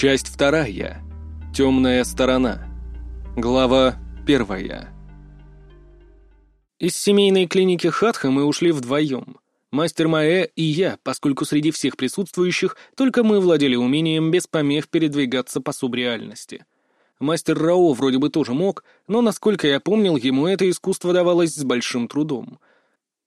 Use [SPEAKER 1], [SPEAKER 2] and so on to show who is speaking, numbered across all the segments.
[SPEAKER 1] Часть вторая. Темная сторона. Глава первая. Из семейной клиники Хатха мы ушли вдвоем. Мастер Маэ и я, поскольку среди всех присутствующих только мы владели умением без помех передвигаться по субреальности. Мастер Рао вроде бы тоже мог, но, насколько я помнил, ему это искусство давалось с большим трудом.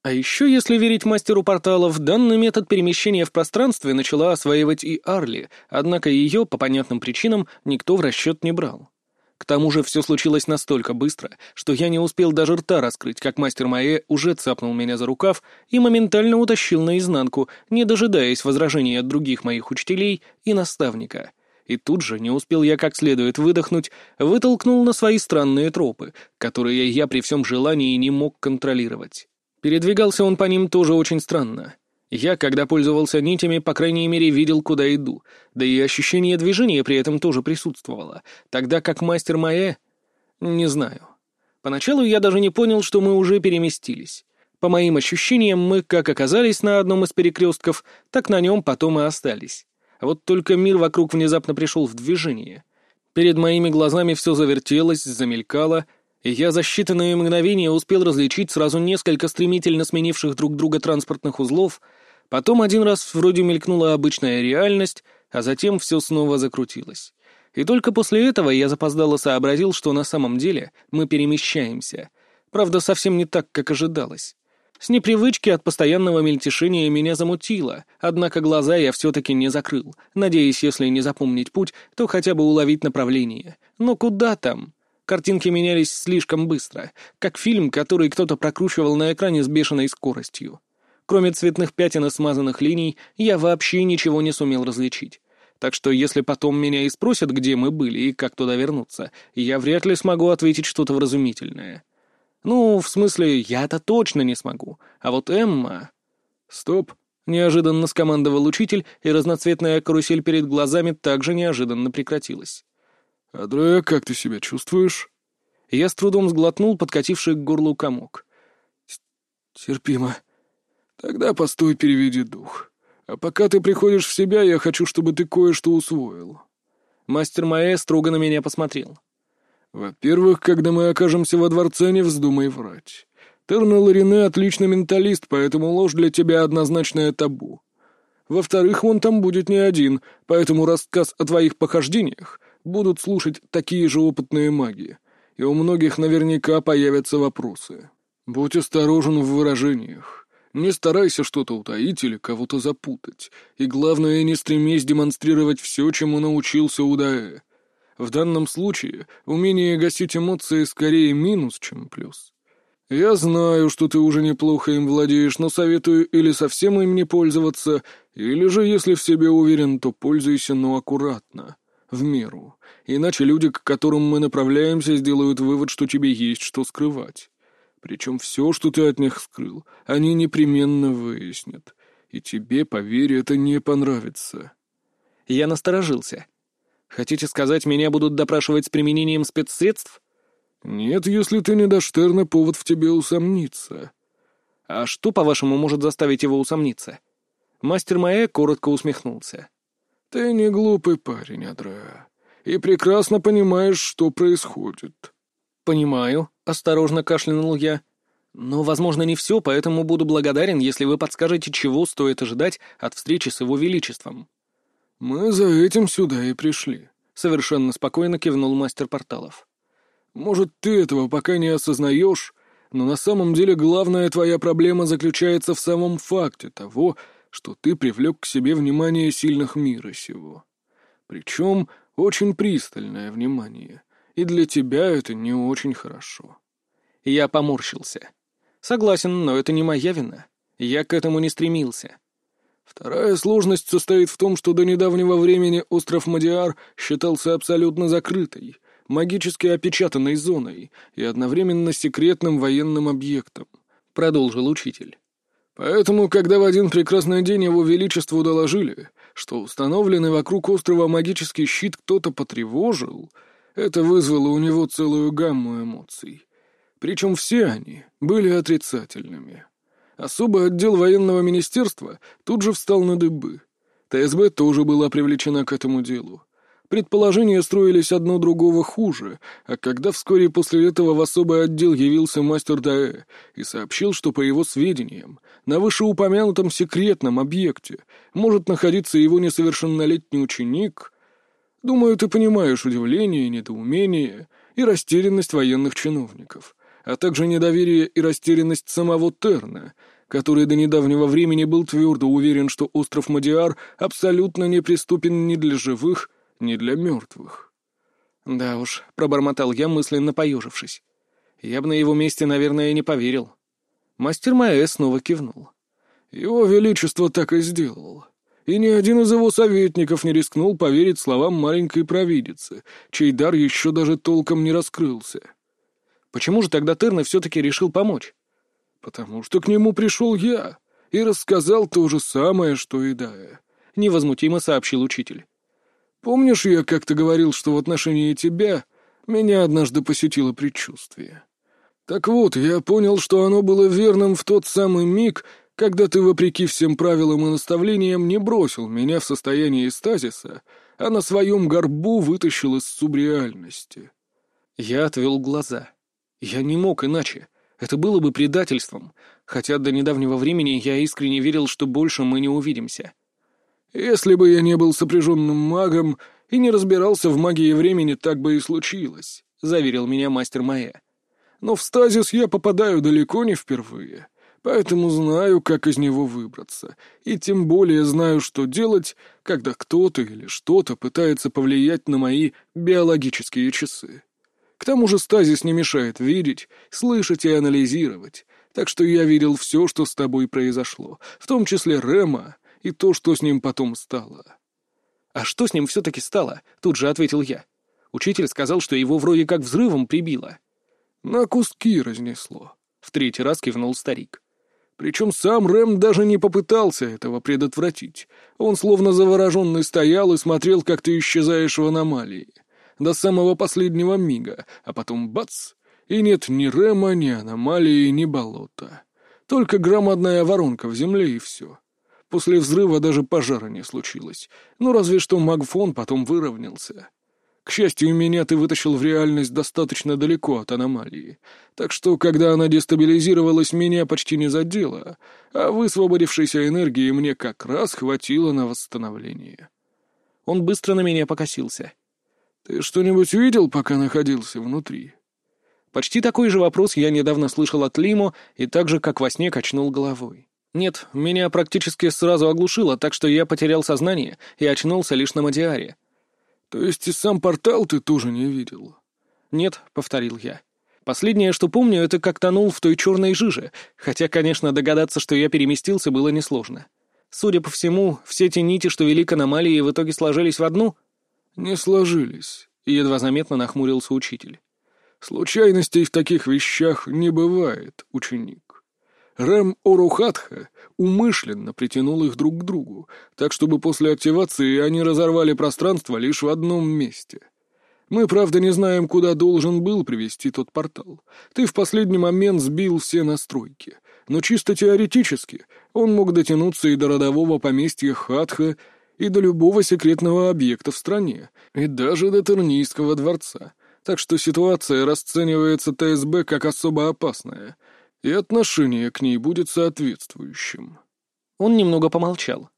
[SPEAKER 1] А еще, если верить мастеру порталов, данный метод перемещения в пространстве начала осваивать и Арли, однако ее, по понятным причинам, никто в расчет не брал. К тому же все случилось настолько быстро, что я не успел даже рта раскрыть, как мастер Маэ уже цапнул меня за рукав и моментально утащил наизнанку, не дожидаясь возражений от других моих учителей и наставника. И тут же, не успел я как следует выдохнуть, вытолкнул на свои странные тропы, которые я при всем желании не мог контролировать. Передвигался он по ним тоже очень странно. Я, когда пользовался нитями, по крайней мере, видел, куда иду, да и ощущение движения при этом тоже присутствовало, тогда как мастер Маэ... Не знаю. Поначалу я даже не понял, что мы уже переместились. По моим ощущениям, мы как оказались на одном из перекрестков, так на нем потом и остались. Вот только мир вокруг внезапно пришел в движение. Перед моими глазами все завертелось, замелькало — я за считанные мгновения успел различить сразу несколько стремительно сменивших друг друга транспортных узлов, потом один раз вроде мелькнула обычная реальность, а затем все снова закрутилось. И только после этого я запоздало сообразил, что на самом деле мы перемещаемся. Правда, совсем не так, как ожидалось. С непривычки от постоянного мельтешения меня замутило, однако глаза я все-таки не закрыл, надеясь, если не запомнить путь, то хотя бы уловить направление. Но куда там? Картинки менялись слишком быстро, как фильм, который кто-то прокручивал на экране с бешеной скоростью. Кроме цветных пятен и смазанных линий, я вообще ничего не сумел различить. Так что если потом меня и спросят, где мы были и как туда вернуться, я вряд ли смогу ответить что-то вразумительное. Ну, в смысле, я-то точно не смогу. А вот Эмма... Стоп. Неожиданно скомандовал учитель, и разноцветная карусель перед глазами также неожиданно прекратилась.
[SPEAKER 2] «Адрея, как ты себя чувствуешь?»
[SPEAKER 1] Я с трудом сглотнул подкативший к горлу комок.
[SPEAKER 2] «Терпимо. Тогда постой, переведи дух. А пока ты приходишь в себя, я хочу, чтобы ты кое-что усвоил».
[SPEAKER 1] Мастер Маэ строго на меня посмотрел.
[SPEAKER 2] «Во-первых, когда мы окажемся во дворце, не вздумай врать. Терна Ларине отличный менталист, поэтому ложь для тебя однозначное табу. Во-вторых, он там будет не один, поэтому рассказ о твоих похождениях будут слушать такие же опытные маги, и у многих наверняка появятся вопросы. Будь осторожен в выражениях. Не старайся что-то утаить или кого-то запутать, и главное, не стремись демонстрировать все, чему научился Удаэ. В данном случае умение гасить эмоции скорее минус, чем плюс. Я знаю, что ты уже неплохо им владеешь, но советую или совсем им не пользоваться, или же, если в себе уверен, то пользуйся, но аккуратно в меру. Иначе люди, к которым мы направляемся, сделают вывод, что тебе есть что скрывать. Причем все, что ты от них скрыл, они непременно выяснят. И тебе, поверь, это не понравится.
[SPEAKER 1] Я насторожился. Хотите сказать, меня будут допрашивать с применением спецсредств?
[SPEAKER 2] Нет, если ты не дашь Терна, повод в тебе усомниться.
[SPEAKER 1] А что, по-вашему, может заставить его усомниться? Мастер Маэ коротко усмехнулся.
[SPEAKER 2] «Ты не глупый парень, Адреа, и прекрасно понимаешь, что происходит».
[SPEAKER 1] «Понимаю», — осторожно кашлянул я. «Но, возможно, не все, поэтому буду благодарен, если вы подскажете, чего стоит ожидать от встречи с его величеством».
[SPEAKER 2] «Мы за этим сюда и пришли», — совершенно спокойно кивнул мастер порталов. «Может, ты этого пока не осознаешь, но на самом деле главная твоя проблема заключается в самом факте того, что ты привлек к себе внимание сильных мира сего. Причем очень пристальное внимание, и для тебя это не очень хорошо.
[SPEAKER 1] Я поморщился. Согласен, но это не моя вина. Я к этому не стремился.
[SPEAKER 2] Вторая сложность состоит в том, что до недавнего времени остров Мадиар считался абсолютно закрытой, магически опечатанной зоной и одновременно секретным военным объектом, продолжил учитель. Поэтому, когда в один прекрасный день его величеству доложили, что установленный вокруг острова магический щит кто-то потревожил, это вызвало у него целую гамму эмоций. Причем все они были отрицательными. Особый отдел военного министерства тут же встал на дыбы. ТСБ тоже была привлечена к этому делу. Предположения строились одно другого хуже, а когда вскоре после этого в особый отдел явился мастер Даэ и сообщил, что, по его сведениям, на вышеупомянутом секретном объекте может находиться его несовершеннолетний ученик, думаю, ты понимаешь удивление, недоумение и растерянность военных чиновников, а также недоверие и растерянность самого Терна, который до недавнего времени был твердо уверен, что остров Мадиар абсолютно неприступен ни для живых, ни для мертвых.
[SPEAKER 1] Да уж, пробормотал я, мысленно поежившись. Я бы на его месте, наверное, не поверил. Мастер Маэ снова кивнул.
[SPEAKER 2] Его Величество так и сделал. И ни один из его советников не рискнул поверить словам маленькой провидицы, чей дар еще даже толком не раскрылся.
[SPEAKER 1] Почему же тогда Терна все-таки решил помочь?
[SPEAKER 2] Потому что к нему пришел я и рассказал то же самое, что и Дая. Невозмутимо сообщил учитель. Помнишь, я как-то говорил, что в отношении тебя меня однажды посетило предчувствие? Так вот, я понял, что оно было верным в тот самый миг, когда ты, вопреки всем правилам и наставлениям, не бросил меня в состоянии стазиса, а на своем горбу вытащил из субреальности.
[SPEAKER 1] Я отвел глаза. Я не мог иначе. Это было бы предательством, хотя до недавнего времени я искренне верил, что больше мы не увидимся.
[SPEAKER 2] Если бы я не был сопряженным магом и не разбирался в магии времени, так бы и случилось, — заверил меня мастер Майя. Но в стазис я попадаю далеко не впервые, поэтому знаю, как из него выбраться, и тем более знаю, что делать, когда кто-то или что-то пытается повлиять на мои биологические часы. К тому же стазис не мешает видеть, слышать и анализировать, так что я видел все, что с тобой произошло, в том числе Рема, и то, что с ним потом стало.
[SPEAKER 1] «А что с ним все-таки стало?» — тут же ответил я. Учитель сказал, что его вроде как взрывом прибило.
[SPEAKER 2] «На куски разнесло», — в третий раз кивнул старик. Причем сам Рэм даже не попытался этого предотвратить. Он словно завороженный стоял и смотрел, как ты исчезаешь в аномалии. До самого последнего мига, а потом бац! И нет ни Рэма, ни аномалии, ни болота. Только громадная воронка в земле и все. После взрыва даже пожара не случилось. Ну, разве что магфон потом выровнялся. К счастью, меня ты вытащил в реальность достаточно далеко от аномалии. Так что, когда она дестабилизировалась, меня почти не задело, а высвободившейся энергии мне как раз хватило на восстановление.
[SPEAKER 1] Он быстро на меня покосился.
[SPEAKER 2] «Ты что-нибудь видел, пока находился внутри?»
[SPEAKER 1] Почти такой же вопрос я недавно слышал от Лимо и так же, как во сне, качнул головой. Нет, меня практически сразу оглушило, так что я потерял сознание и очнулся лишь на Мадиаре.
[SPEAKER 2] То есть и сам портал ты тоже не видел?
[SPEAKER 1] Нет, — повторил я. Последнее, что помню, это как тонул в той черной жиже, хотя, конечно, догадаться, что я переместился, было несложно. Судя по всему, все те нити, что вели к аномалии, в итоге сложились в одну?
[SPEAKER 2] Не сложились, — едва заметно нахмурился учитель. Случайностей в таких вещах не бывает, ученик. Рэм Орухатха умышленно притянул их друг к другу, так чтобы после активации они разорвали пространство лишь в одном месте. Мы, правда, не знаем, куда должен был привести тот портал. Ты в последний момент сбил все настройки. Но чисто теоретически он мог дотянуться и до родового поместья Хатха, и до любого секретного объекта в стране, и даже до Тернийского дворца. Так что ситуация расценивается ТСБ как особо опасная — и отношение к ней будет соответствующим».
[SPEAKER 1] Он немного помолчал.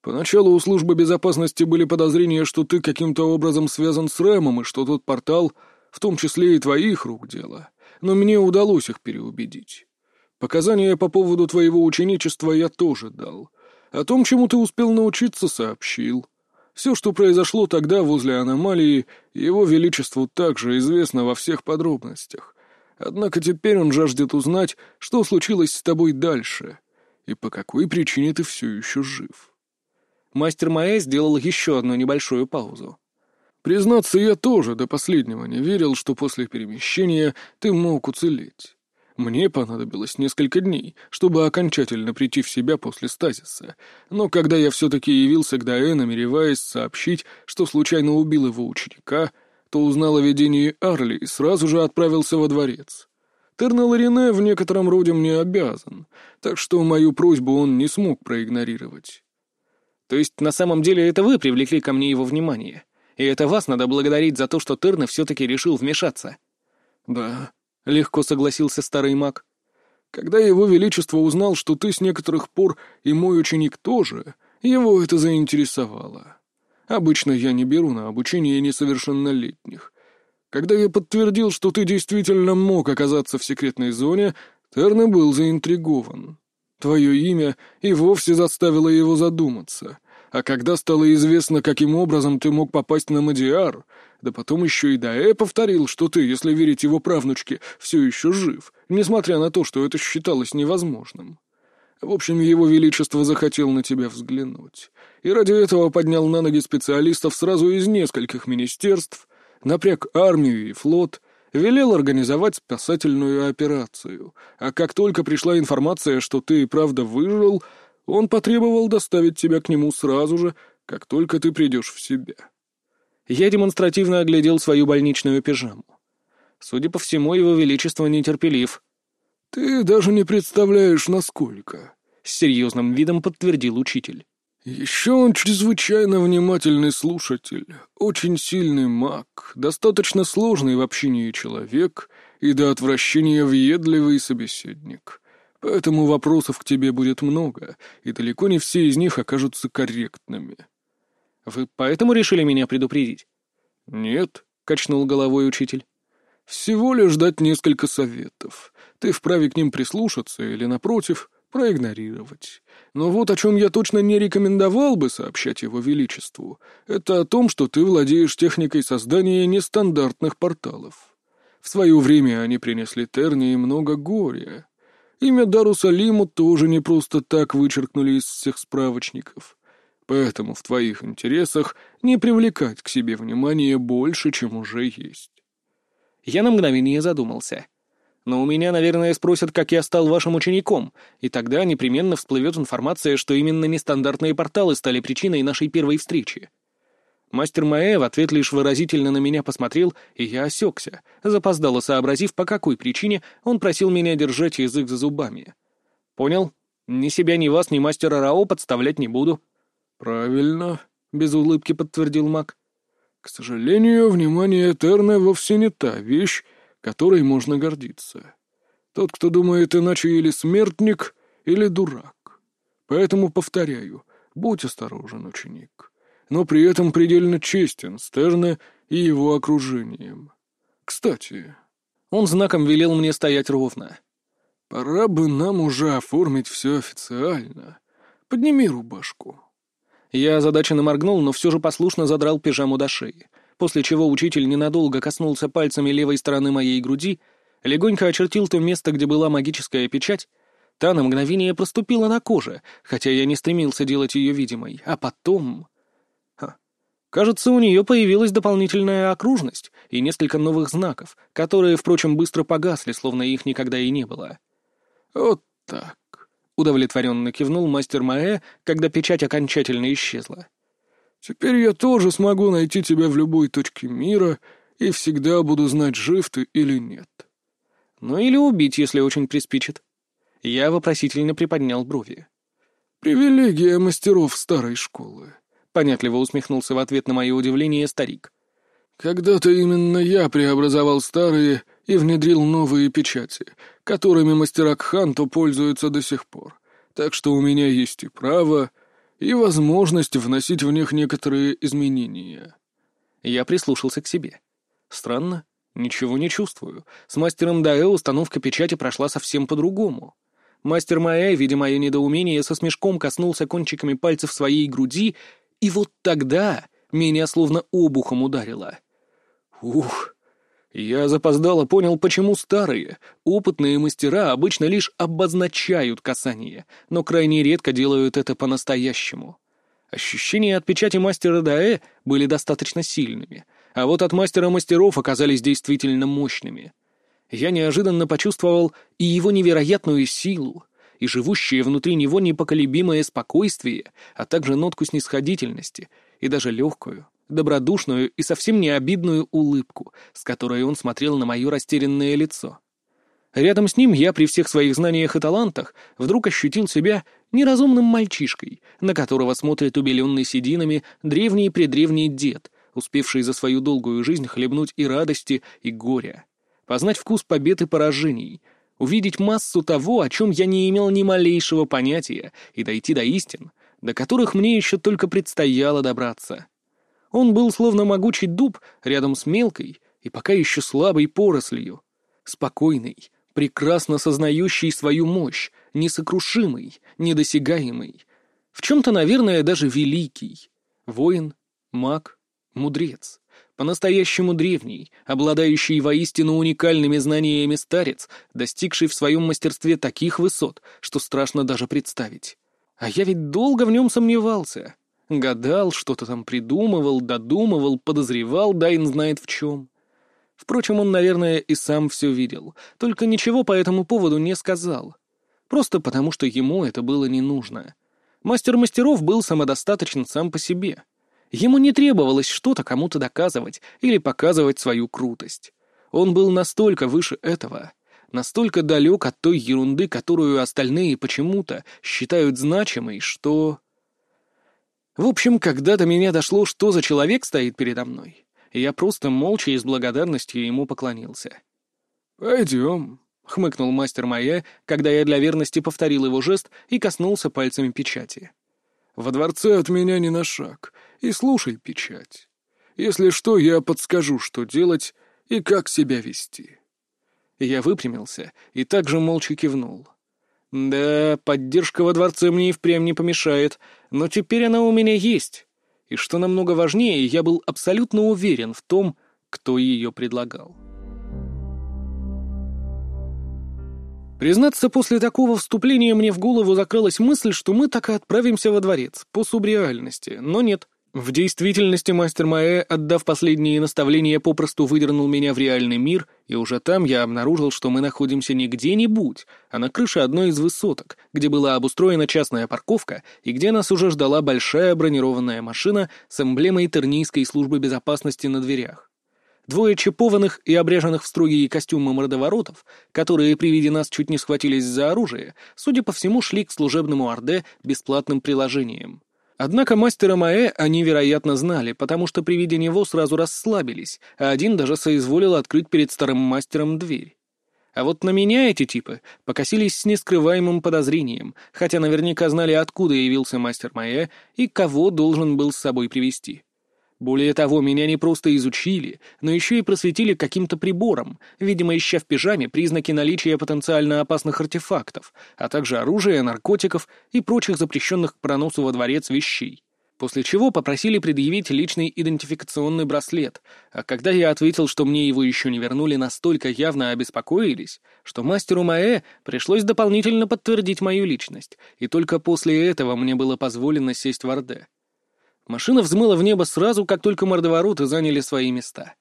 [SPEAKER 2] «Поначалу у службы безопасности были подозрения, что ты каким-то образом связан с Рэмом, и что тот портал, в том числе и твоих рук дело, но мне удалось их переубедить. Показания по поводу твоего ученичества я тоже дал. О том, чему ты успел научиться, сообщил. Все, что произошло тогда возле аномалии, его величеству также известно во всех подробностях, Однако теперь он жаждет узнать, что случилось с тобой дальше, и по какой причине ты все еще жив.
[SPEAKER 1] Мастер Маэ сделал еще одну небольшую паузу.
[SPEAKER 2] «Признаться, я тоже до последнего не верил, что после перемещения ты мог уцелеть. Мне понадобилось несколько дней, чтобы окончательно прийти в себя после стазиса, но когда я все-таки явился к Даэ, намереваясь сообщить, что случайно убил его ученика, то узнал о видении Арли и сразу же отправился во дворец. Тернел Рене в некотором роде мне обязан, так что мою просьбу он не смог проигнорировать.
[SPEAKER 1] То есть на самом деле это вы привлекли ко мне его внимание? И это вас надо благодарить за то, что Терна все-таки решил вмешаться».
[SPEAKER 2] «Да», —
[SPEAKER 1] легко согласился старый маг.
[SPEAKER 2] «Когда его величество узнал, что ты с некоторых пор и мой ученик тоже, его это заинтересовало. Обычно я не беру на обучение несовершеннолетних. Когда я подтвердил, что ты действительно мог оказаться в секретной зоне, Терна был заинтригован. Твое имя и вовсе заставило его задуматься. А когда стало известно, каким образом ты мог попасть на Мадиар, да потом еще и Даэ повторил, что ты, если верить его правнучке, все еще жив, несмотря на то, что это считалось невозможным. В общем, его величество захотел на тебя взглянуть. И ради этого поднял на ноги специалистов сразу из нескольких министерств, напряг армию и флот — велел организовать спасательную операцию, а как только пришла информация, что ты и правда выжил, он потребовал доставить тебя к нему сразу же, как только ты придешь в себя.
[SPEAKER 1] Я демонстративно оглядел свою больничную пижаму. Судя по всему, его величество нетерпелив.
[SPEAKER 2] «Ты даже не представляешь, насколько», —
[SPEAKER 1] с серьезным видом подтвердил учитель.
[SPEAKER 2] Еще он чрезвычайно внимательный слушатель, очень сильный маг, достаточно сложный в общении человек и до отвращения въедливый собеседник. Поэтому вопросов к тебе будет много, и далеко не все из них окажутся корректными.
[SPEAKER 1] Вы поэтому решили меня предупредить?
[SPEAKER 2] Нет, —
[SPEAKER 1] качнул головой учитель.
[SPEAKER 2] Всего лишь дать несколько советов. Ты вправе к ним прислушаться или, напротив, проигнорировать. Но вот о чем я точно не рекомендовал бы сообщать его величеству, это о том, что ты владеешь техникой создания нестандартных порталов. В свое время они принесли Тернии много горя. Имя Дарусалиму тоже не просто так вычеркнули из всех справочников. Поэтому в твоих интересах не привлекать к себе внимание больше, чем уже есть.
[SPEAKER 1] Я на мгновение задумался. Но у меня, наверное, спросят, как я стал вашим учеником, и тогда непременно всплывет информация, что именно нестандартные порталы стали причиной нашей первой встречи. Мастер Маэ в ответ лишь выразительно на меня посмотрел, и я осекся, запоздало сообразив, по какой причине он просил меня держать язык за зубами. «Понял. Ни себя, ни вас, ни мастера Рао подставлять не буду».
[SPEAKER 2] «Правильно», — без улыбки подтвердил маг. «К сожалению, внимание Этерна вовсе не та вещь, которой можно гордиться. Тот, кто думает иначе, или смертник, или дурак. Поэтому повторяю, будь осторожен, ученик, но при этом предельно честен с и его окружением. Кстати,
[SPEAKER 1] он знаком велел мне стоять ровно.
[SPEAKER 2] Пора бы нам уже оформить все официально. Подними рубашку.
[SPEAKER 1] Я озадаченно моргнул, но все же послушно задрал пижаму до шеи после чего учитель ненадолго коснулся пальцами левой стороны моей груди, легонько очертил то место, где была магическая печать, та на мгновение проступила на коже, хотя я не стремился делать ее видимой, а потом... Ха. Кажется, у нее появилась дополнительная окружность и несколько новых знаков, которые, впрочем, быстро погасли, словно их никогда и не было.
[SPEAKER 2] «Вот так», — удовлетворенно кивнул мастер Маэ, когда печать окончательно исчезла. Теперь я тоже смогу найти тебя в любой точке мира и всегда буду знать, жив ты или нет.
[SPEAKER 1] Ну или убить, если очень приспичит. Я вопросительно приподнял брови.
[SPEAKER 2] «Привилегия мастеров старой школы», —
[SPEAKER 1] понятливо усмехнулся в ответ на мое удивление старик.
[SPEAKER 2] «Когда-то именно я преобразовал старые и внедрил новые печати, которыми мастера Кханто пользуются до сих пор. Так что у меня есть и право, и возможность вносить в них некоторые изменения.
[SPEAKER 1] Я прислушался к себе. Странно, ничего не чувствую. С мастером Даэ установка печати прошла совсем по-другому. Мастер Маэ, видя мое недоумение, со смешком коснулся кончиками пальцев своей груди, и вот тогда меня словно обухом ударило. Ух! Я запоздало понял, почему старые, опытные мастера обычно лишь обозначают касание, но крайне редко делают это по-настоящему. Ощущения от печати мастера Даэ были достаточно сильными, а вот от мастера мастеров оказались действительно мощными. Я неожиданно почувствовал и его невероятную силу, и живущее внутри него непоколебимое спокойствие, а также нотку снисходительности, и даже легкую, добродушную и совсем не обидную улыбку, с которой он смотрел на мое растерянное лицо. Рядом с ним я при всех своих знаниях и талантах вдруг ощутил себя неразумным мальчишкой, на которого смотрит убеленный сединами древний-предревний дед, успевший за свою долгую жизнь хлебнуть и радости, и горя, познать вкус побед и поражений, увидеть массу того, о чем я не имел ни малейшего понятия, и дойти до истин, до которых мне еще только предстояло добраться. Он был словно могучий дуб рядом с мелкой и пока еще слабой порослью, спокойный, прекрасно сознающий свою мощь, несокрушимый, недосягаемый, в чем-то, наверное, даже великий, воин, маг, мудрец, по-настоящему древний, обладающий воистину уникальными знаниями старец, достигший в своем мастерстве таких высот, что страшно даже представить. А я ведь долго в нем сомневался. Гадал, что-то там придумывал, додумывал, подозревал, Дайн знает в чем. Впрочем, он, наверное, и сам все видел, только ничего по этому поводу не сказал. Просто потому, что ему это было не нужно. Мастер мастеров был самодостаточен сам по себе. Ему не требовалось что-то кому-то доказывать или показывать свою крутость. Он был настолько выше этого, настолько далек от той ерунды, которую остальные почему-то считают значимой, что... В общем, когда до меня дошло, что за человек стоит передо мной, я просто молча и с благодарностью ему поклонился.
[SPEAKER 2] «Пойдем», — хмыкнул мастер Майя, когда я для верности повторил его жест и коснулся пальцами печати. «Во дворце от меня не на шаг, и слушай печать. Если что, я подскажу, что делать и как себя вести».
[SPEAKER 1] Я выпрямился и также молча кивнул. Да, поддержка во дворце мне и впрямь не помешает, но теперь она у меня есть. И что намного важнее, я был абсолютно уверен в том, кто ее предлагал. Признаться, после такого вступления мне в голову закралась мысль, что мы так и отправимся во дворец, по субреальности, но нет. В действительности мастер Маэ, отдав последние наставления, попросту выдернул меня в реальный мир, и уже там я обнаружил, что мы находимся не где-нибудь, а на крыше одной из высоток, где была обустроена частная парковка и где нас уже ждала большая бронированная машина с эмблемой Тернийской службы безопасности на дверях. Двое чипованных и обреженных в строгие костюмы мордоворотов, которые при виде нас чуть не схватились за оружие, судя по всему, шли к служебному Орде бесплатным приложением. Однако мастера Маэ они, вероятно, знали, потому что при виде него сразу расслабились, а один даже соизволил открыть перед старым мастером дверь. А вот на меня эти типы покосились с нескрываемым подозрением, хотя наверняка знали, откуда явился мастер Маэ и кого должен был с собой привести. Более того, меня не просто изучили, но еще и просветили каким-то прибором, видимо, ища в пижаме признаки наличия потенциально опасных артефактов, а также оружия, наркотиков и прочих запрещенных к проносу во дворец вещей. После чего попросили предъявить личный идентификационный браслет, а когда я ответил, что мне его еще не вернули, настолько явно обеспокоились, что мастеру Маэ пришлось дополнительно подтвердить мою личность, и только после этого мне было позволено сесть в Орде. Машина взмыла в небо сразу, как только мордовороты заняли свои места.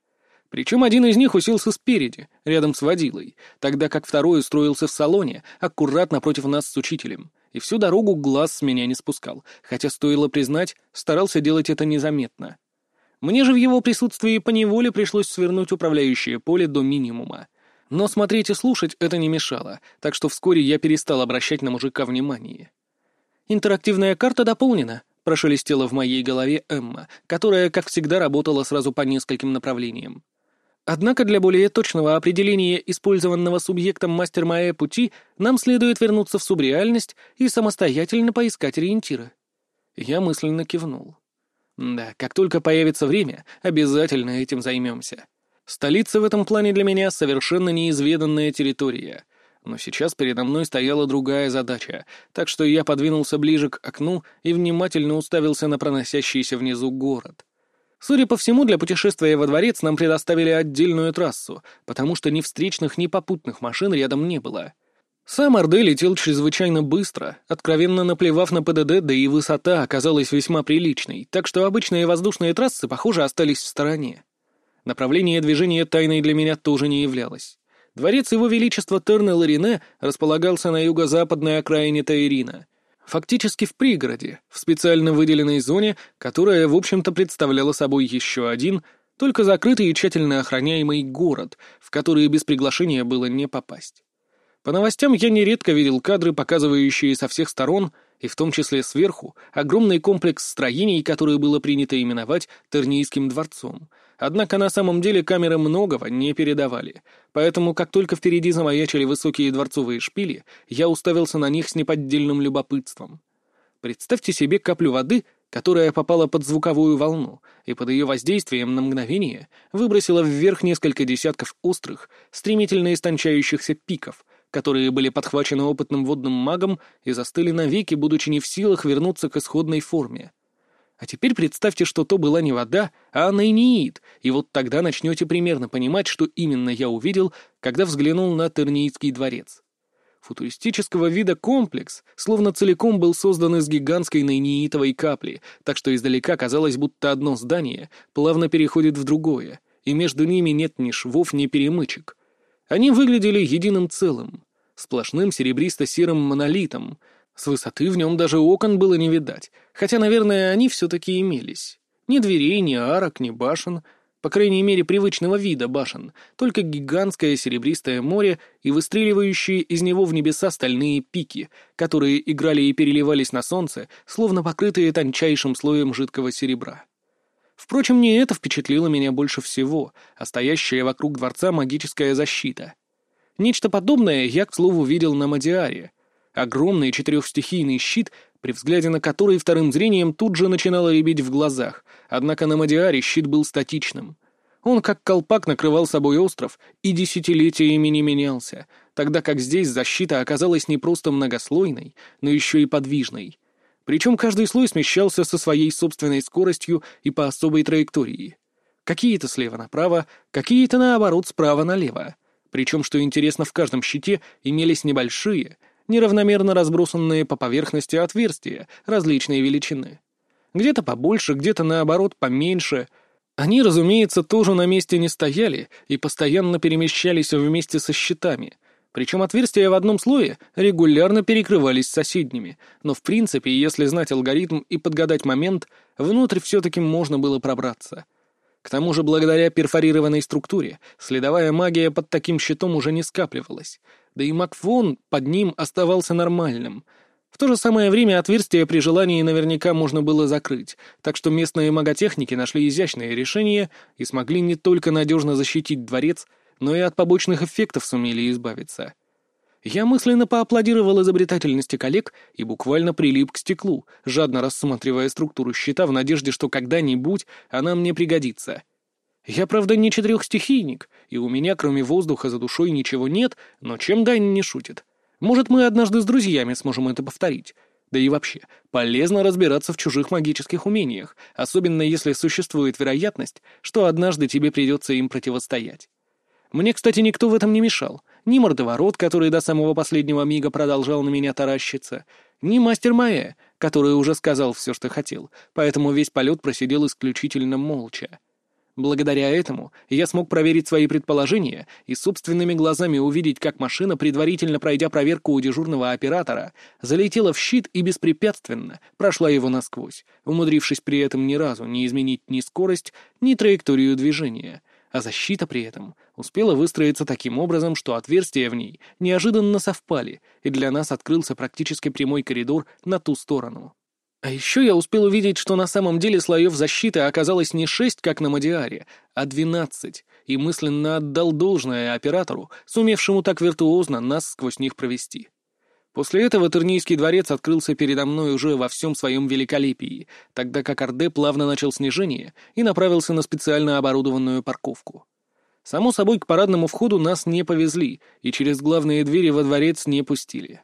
[SPEAKER 1] Причем один из них уселся спереди, рядом с водилой, тогда как второй устроился в салоне, аккуратно против нас с учителем, и всю дорогу глаз с меня не спускал, хотя, стоило признать, старался делать это незаметно. Мне же в его присутствии поневоле пришлось свернуть управляющее поле до минимума. Но смотреть и слушать это не мешало, так что вскоре я перестал обращать на мужика внимание. «Интерактивная карта дополнена», — прошелестела в моей голове Эмма, которая, как всегда, работала сразу по нескольким направлениям. Однако для более точного определения использованного субъектом мастер Майя пути нам следует вернуться в субреальность и самостоятельно поискать ориентиры. Я мысленно кивнул. Да, как только появится время, обязательно этим займемся. Столица в этом плане для меня совершенно неизведанная территория, но сейчас передо мной стояла другая задача, так что я подвинулся ближе к окну и внимательно уставился на проносящийся внизу город. Судя по всему, для путешествия во дворец нам предоставили отдельную трассу, потому что ни встречных, ни попутных машин рядом не было. Сам Орде летел чрезвычайно быстро, откровенно наплевав на ПДД, да и высота оказалась весьма приличной, так что обычные воздушные трассы, похоже, остались в стороне. Направление движения тайной для меня тоже не являлось. Дворец Его Величества Терне-Ларине располагался на юго-западной окраине Таирина, фактически в пригороде, в специально выделенной зоне, которая, в общем-то, представляла собой еще один, только закрытый и тщательно охраняемый город, в который без приглашения было не попасть. По новостям я нередко видел кадры, показывающие со всех сторон, и в том числе сверху, огромный комплекс строений, который было принято именовать Тернийским дворцом. Однако на самом деле камеры многого не передавали, поэтому как только впереди замаячили высокие дворцовые шпили, я уставился на них с неподдельным любопытством. Представьте себе каплю воды, которая попала под звуковую волну и под ее воздействием на мгновение выбросила вверх несколько десятков острых, стремительно истончающихся пиков, которые были подхвачены опытным водным магом и застыли навеки, будучи не в силах вернуться к исходной форме. А теперь представьте, что то была не вода, а анайниит, и вот тогда начнете примерно понимать, что именно я увидел, когда взглянул на Терниитский дворец. Футуристического вида комплекс словно целиком был создан из гигантской найниитовой капли, так что издалека казалось, будто одно здание плавно переходит в другое, и между ними нет ни швов, ни перемычек. Они выглядели единым целым, сплошным серебристо-серым монолитом. С высоты в нем даже окон было не видать, хотя, наверное, они все-таки имелись. Ни дверей, ни арок, ни башен — по крайней мере, привычного вида башен, только гигантское серебристое море и выстреливающие из него в небеса стальные пики, которые играли и переливались на солнце, словно покрытые тончайшим слоем жидкого серебра. Впрочем, не это впечатлило меня больше всего, а стоящая вокруг дворца магическая защита. Нечто подобное я, к слову, видел на Мадиаре. Огромный четырехстихийный щит при взгляде на который вторым зрением тут же начинало рябить в глазах, однако на Мадиаре щит был статичным. Он как колпак накрывал собой остров и десятилетиями не менялся, тогда как здесь защита оказалась не просто многослойной, но еще и подвижной. Причем каждый слой смещался со своей собственной скоростью и по особой траектории. Какие-то слева направо, какие-то, наоборот, справа налево. Причем, что интересно, в каждом щите имелись небольшие — неравномерно разбросанные по поверхности отверстия различной величины. Где-то побольше, где-то наоборот поменьше. Они, разумеется, тоже на месте не стояли и постоянно перемещались вместе со щитами. Причем отверстия в одном слое регулярно перекрывались соседними, но в принципе, если знать алгоритм и подгадать момент, внутрь все-таки можно было пробраться. К тому же, благодаря перфорированной структуре, следовая магия под таким щитом уже не скапливалась, да и Макфон под ним оставался нормальным. В то же самое время отверстие при желании наверняка можно было закрыть, так что местные маготехники нашли изящное решение и смогли не только надежно защитить дворец, но и от побочных эффектов сумели избавиться. Я мысленно поаплодировал изобретательности коллег и буквально прилип к стеклу, жадно рассматривая структуру щита в надежде, что когда-нибудь она мне пригодится. Я, правда, не четырехстихийник, и у меня, кроме воздуха, за душой ничего нет, но чем Дайн не шутит? Может, мы однажды с друзьями сможем это повторить? Да и вообще, полезно разбираться в чужих магических умениях, особенно если существует вероятность, что однажды тебе придется им противостоять. Мне, кстати, никто в этом не мешал. Ни мордоворот, который до самого последнего мига продолжал на меня таращиться, ни мастер Маэ, который уже сказал все, что хотел, поэтому весь полет просидел исключительно молча. Благодаря этому я смог проверить свои предположения и собственными глазами увидеть, как машина, предварительно пройдя проверку у дежурного оператора, залетела в щит и беспрепятственно прошла его насквозь, умудрившись при этом ни разу не изменить ни скорость, ни траекторию движения, а защита при этом успела выстроиться таким образом, что отверстия в ней неожиданно совпали, и для нас открылся практически прямой коридор на ту сторону. А еще я успел увидеть, что на самом деле слоев защиты оказалось не шесть, как на Мадиаре, а двенадцать, и мысленно отдал должное оператору, сумевшему так виртуозно нас сквозь них провести. После этого Тернийский дворец открылся передо мной уже во всем своем великолепии, тогда как Орде плавно начал снижение и направился на специально оборудованную парковку. Само собой, к парадному входу нас не повезли и через главные двери во дворец не пустили.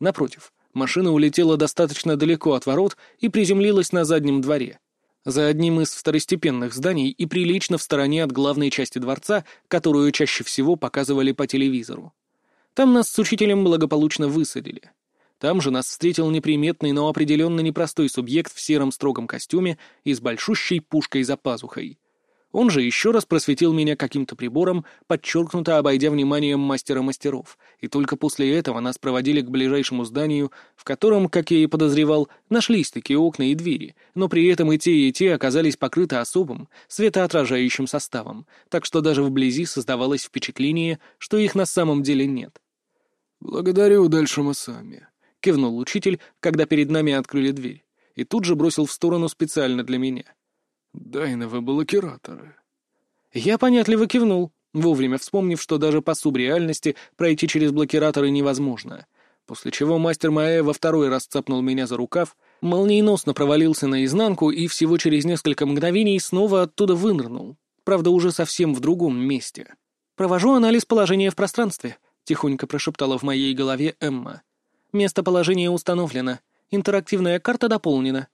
[SPEAKER 1] Напротив, Машина улетела достаточно далеко от ворот и приземлилась на заднем дворе. За одним из второстепенных зданий и прилично в стороне от главной части дворца, которую чаще всего показывали по телевизору. Там нас с учителем благополучно высадили. Там же нас встретил неприметный, но определенно непростой субъект в сером строгом костюме и с большущей пушкой за пазухой. Он же еще раз просветил меня каким-то прибором, подчеркнуто обойдя вниманием мастера мастеров, и только после этого нас проводили к ближайшему зданию, в котором, как я и подозревал, нашлись такие окна и двери, но при этом и те, и те оказались покрыты особым, светоотражающим составом, так что даже вблизи создавалось впечатление, что их на самом деле нет.
[SPEAKER 2] «Благодарю, дальше мы сами», —
[SPEAKER 1] кивнул учитель, когда перед нами открыли дверь, и тут же бросил в сторону специально для меня.
[SPEAKER 2] «Дайновы блокираторы».
[SPEAKER 1] Я понятливо кивнул, вовремя вспомнив, что даже по субреальности пройти через блокираторы невозможно, после чего мастер Маэ во второй раз цапнул меня за рукав, молниеносно провалился наизнанку и всего через несколько мгновений снова оттуда вынырнул, правда, уже совсем в другом месте. «Провожу анализ положения в пространстве», — тихонько прошептала в моей голове Эмма. «Местоположение установлено. Интерактивная карта дополнена».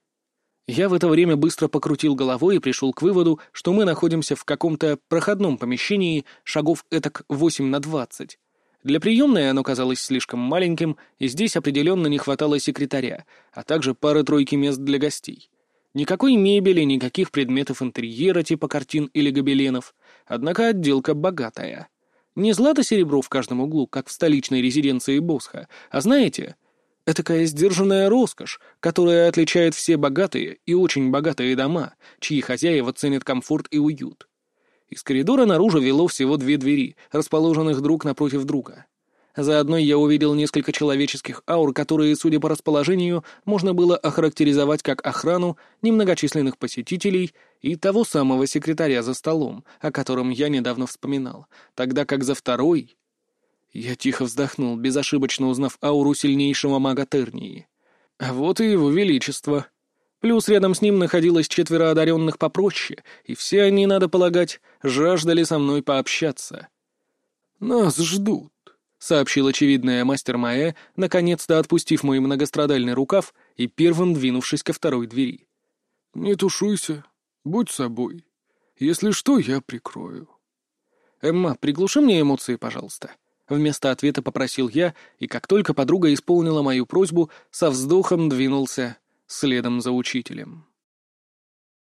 [SPEAKER 1] Я в это время быстро покрутил головой и пришел к выводу, что мы находимся в каком-то проходном помещении шагов этак 8 на 20. Для приемной оно казалось слишком маленьким, и здесь определенно не хватало секретаря, а также пары-тройки мест для гостей. Никакой мебели, никаких предметов интерьера типа картин или гобеленов, однако отделка богатая. Не злато-серебро в каждом углу, как в столичной резиденции Босха, а знаете, этакая сдержанная роскошь, которая отличает все богатые и очень богатые дома, чьи хозяева ценят комфорт и уют. Из коридора наружу вело всего две двери, расположенных друг напротив друга. За одной я увидел несколько человеческих аур, которые, судя по расположению, можно было охарактеризовать как охрану немногочисленных посетителей и того самого секретаря за столом, о котором я недавно вспоминал, тогда как за второй... Я тихо вздохнул, безошибочно узнав ауру сильнейшего мага Тернии. А вот и его величество. Плюс рядом с ним находилось четверо одаренных попроще, и все они, надо полагать, жаждали со мной пообщаться.
[SPEAKER 2] «Нас ждут»,
[SPEAKER 1] сообщил очевидная мастер Маэ, наконец-то отпустив мой многострадальный рукав и первым двинувшись ко второй двери.
[SPEAKER 2] «Не тушуйся, будь собой. Если что, я прикрою».
[SPEAKER 1] «Эмма, приглуши мне эмоции, пожалуйста». Вместо ответа попросил я, и как только подруга исполнила мою просьбу, со вздохом двинулся следом за учителем.